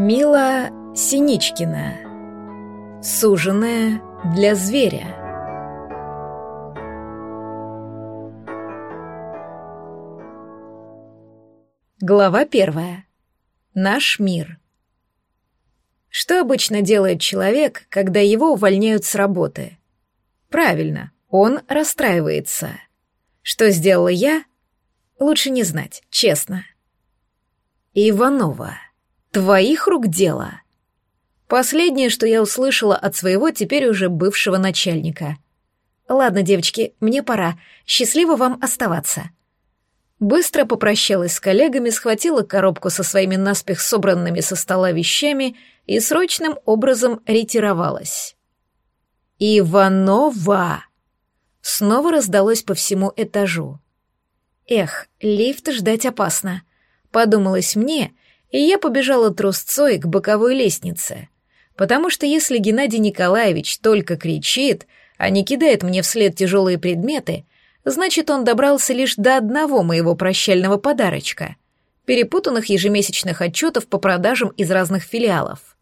Мила Синичкина. Суженая для зверя. Глава первая. Наш мир. Что обычно делает человек, когда его увольняют с работы? Правильно, он расстраивается. Что сделала я? Лучше не знать, честно. Иванова. Твоих рук дело. Последнее, что я услышала от своего теперь уже бывшего начальника. Ладно, девочки, мне пора. Счастливо вам оставаться. Быстро попрощалась с коллегами, схватила коробку со своими наспех собранными со стола вещами и срочным образом ретировалась. «Иванова!» Снова раздалось по всему этажу. «Эх, лифт ждать опасно», — подумалось мне — и я побежала трусцой к боковой лестнице, потому что если Геннадий Николаевич только кричит, а не кидает мне вслед тяжелые предметы, значит, он добрался лишь до одного моего прощального подарочка — перепутанных ежемесячных отчетов по продажам из разных филиалов.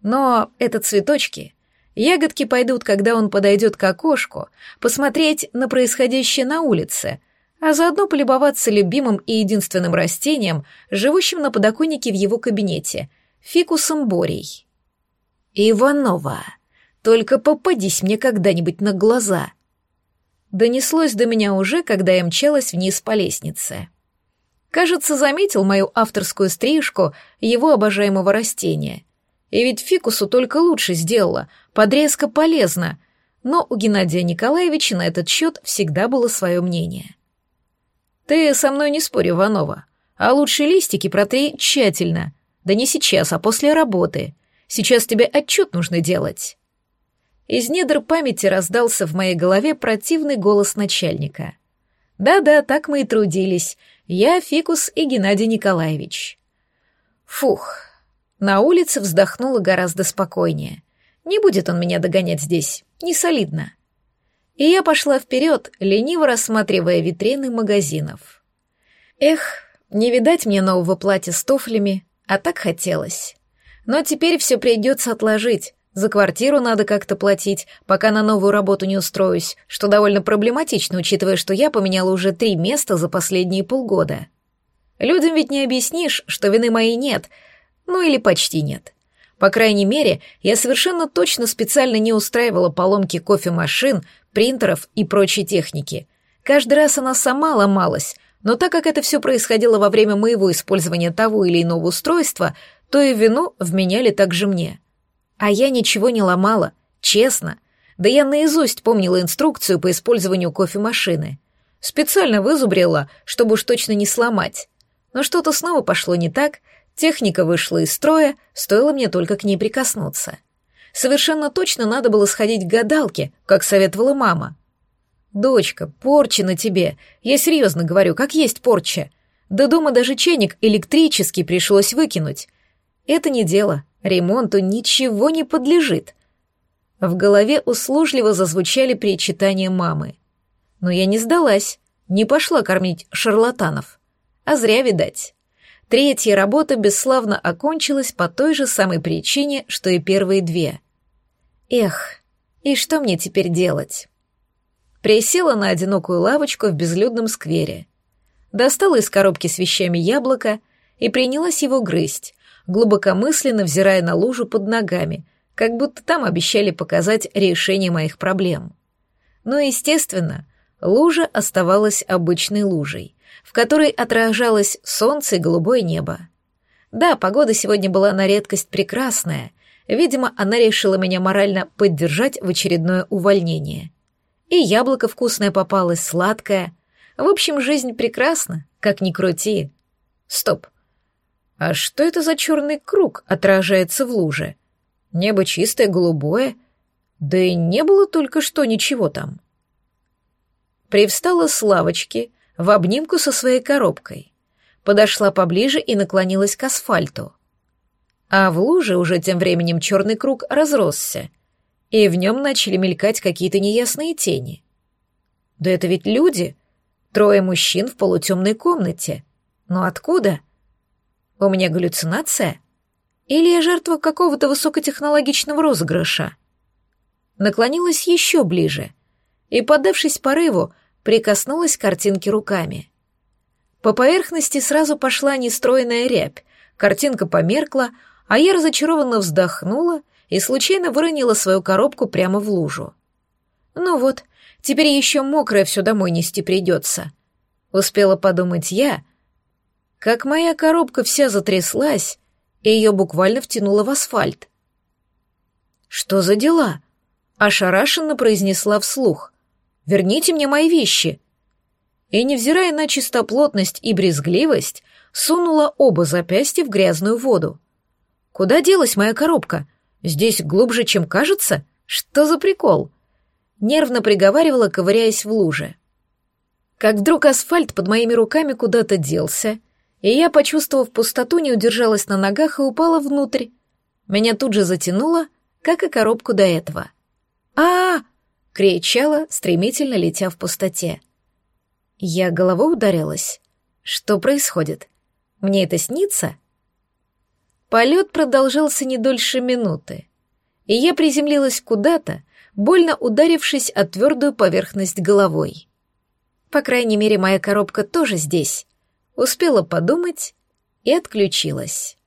Но это цветочки. Ягодки пойдут, когда он подойдет к окошку, посмотреть на происходящее на улице — а заодно полюбоваться любимым и единственным растением, живущим на подоконнике в его кабинете, фикусом Борей. «Иванова, только попадись мне когда-нибудь на глаза!» Донеслось до меня уже, когда я мчалась вниз по лестнице. Кажется, заметил мою авторскую стрижку его обожаемого растения. И ведь фикусу только лучше сделала, подрезка полезна, но у Геннадия Николаевича на этот счет всегда было свое мнение. Ты со мной не спорь, Иванова. А лучше листики протри тщательно. Да не сейчас, а после работы. Сейчас тебе отчет нужно делать. Из недр памяти раздался в моей голове противный голос начальника. Да-да, так мы и трудились. Я, Фикус и Геннадий Николаевич. Фух. На улице вздохнула гораздо спокойнее. Не будет он меня догонять здесь. Не солидно и я пошла вперед, лениво рассматривая витрины магазинов. Эх, не видать мне нового платья с туфлями, а так хотелось. Но теперь все придется отложить. За квартиру надо как-то платить, пока на новую работу не устроюсь, что довольно проблематично, учитывая, что я поменяла уже три места за последние полгода. Людям ведь не объяснишь, что вины моей нет, ну или почти нет. По крайней мере, я совершенно точно специально не устраивала поломки кофемашин, принтеров и прочей техники. Каждый раз она сама ломалась, но так как это все происходило во время моего использования того или иного устройства, то и вину вменяли также мне. А я ничего не ломала, честно. Да я наизусть помнила инструкцию по использованию кофемашины. Специально вызубрила, чтобы уж точно не сломать. Но что-то снова пошло не так, техника вышла из строя, стоило мне только к ней прикоснуться. Совершенно точно надо было сходить к гадалке, как советовала мама. «Дочка, порча на тебе. Я серьезно говорю, как есть порча. До дома даже чайник электрический пришлось выкинуть. Это не дело, ремонту ничего не подлежит». В голове услужливо зазвучали причитания мамы. Но я не сдалась, не пошла кормить шарлатанов. А зря, видать. Третья работа бесславно окончилась по той же самой причине, что и первые две. Эх, и что мне теперь делать? Присела на одинокую лавочку в безлюдном сквере. Достала из коробки с вещами яблоко и принялась его грызть, глубокомысленно взирая на лужу под ногами, как будто там обещали показать решение моих проблем. Но, естественно, лужа оставалась обычной лужей в которой отражалось солнце и голубое небо. Да, погода сегодня была на редкость прекрасная. Видимо, она решила меня морально поддержать в очередное увольнение. И яблоко вкусное попалось, сладкое. В общем, жизнь прекрасна, как ни крути. Стоп. А что это за черный круг отражается в луже? Небо чистое, голубое. Да и не было только что ничего там. Привстала с лавочки, в обнимку со своей коробкой. Подошла поближе и наклонилась к асфальту. А в луже уже тем временем черный круг разросся, и в нем начали мелькать какие-то неясные тени. Да это ведь люди, трое мужчин в полутемной комнате. Но откуда? У меня галлюцинация? Или я жертва какого-то высокотехнологичного розыгрыша? Наклонилась еще ближе и, поддавшись порыву, прикоснулась к картинке руками. По поверхности сразу пошла нестроенная рябь, картинка померкла, а я разочарованно вздохнула и случайно выронила свою коробку прямо в лужу. Ну вот, теперь еще мокрое все домой нести придется. Успела подумать я, как моя коробка вся затряслась, и ее буквально втянуло в асфальт. «Что за дела?» — ошарашенно произнесла вслух. «Верните мне мои вещи!» И, невзирая на чистоплотность и брезгливость, сунула оба запястья в грязную воду. «Куда делась моя коробка? Здесь глубже, чем кажется? Что за прикол?» Нервно приговаривала, ковыряясь в луже. Как вдруг асфальт под моими руками куда-то делся, и я, почувствовав пустоту, не удержалась на ногах и упала внутрь. Меня тут же затянуло, как и коробку до этого. а, -а, -а кричала, стремительно летя в пустоте. Я головой ударилась. Что происходит? Мне это снится? Полет продолжался не дольше минуты, и я приземлилась куда-то, больно ударившись о твердую поверхность головой. По крайней мере, моя коробка тоже здесь. Успела подумать и отключилась.